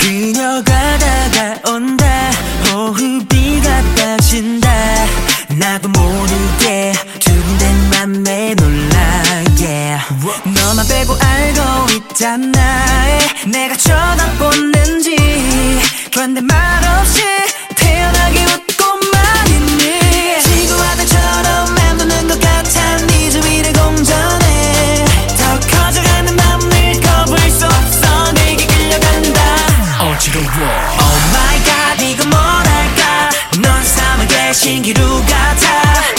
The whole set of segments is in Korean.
그녀가 다가온다. 호흡이 가빠진다. 나도 모르게 두근댄 맘에 놀라. Yeah. 너만 빼고 알고 있잖아. 내가 쳐다보는지. 그런데 말없이 태연하게 웃 Oh my god 이건 뭐랄까? 넌 사막의 신기루 같아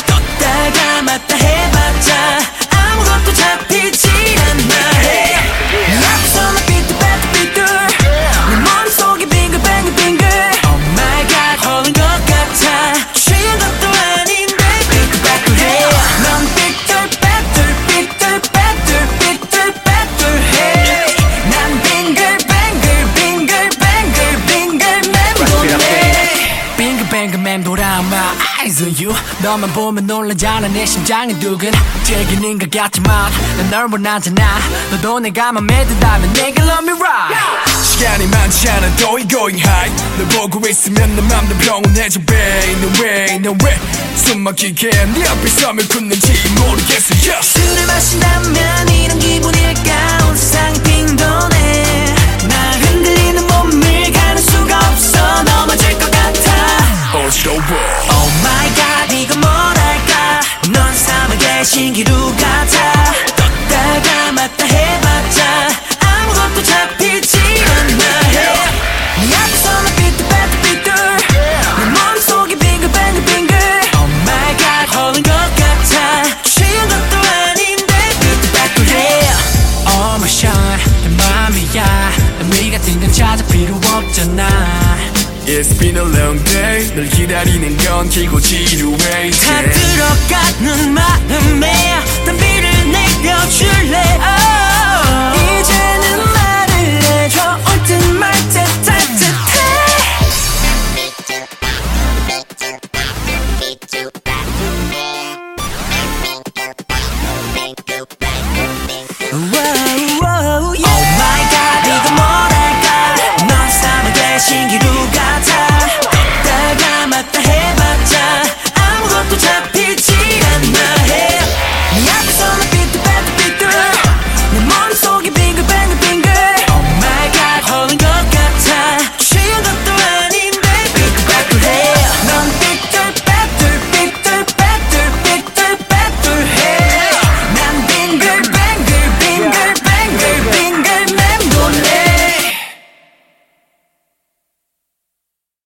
eyes on you. 너만 보면 놀라잖아 내 심장이 두근. 즐기는 것 같지만 난널 원하잖아. 너도 내가 맘에 든다면 내게 love me right. 시간이 많지 않아. going going high. 널 보고 있으면 내 맘도 평온해져 babe. No way no way 숨 막히게 네 앞에 서면 굳는지 모르겠어. Yeah. 술을 마신다면 이런 신기루 같아. 떴다가 맞다 해봤자 아무것도 잡히지 않나 해네 앞서는 삐뚤빼뚤삐뚤. 내 머릿속이 빙글빙글빙글. Oh my god 허는 것 같아. 취한 것도 아닌데 삐뚤빼뚤해. Oh my shine 내 맘이야. 의미 같은 건 찾을 필요 없잖아 It's been a long day. 널 기다리는 건 길고 지루해 다 들어가는 마음에 담비를 내려줄래? Oh. 이제는 말을 해줘. 올듯 말듯 따뜻해.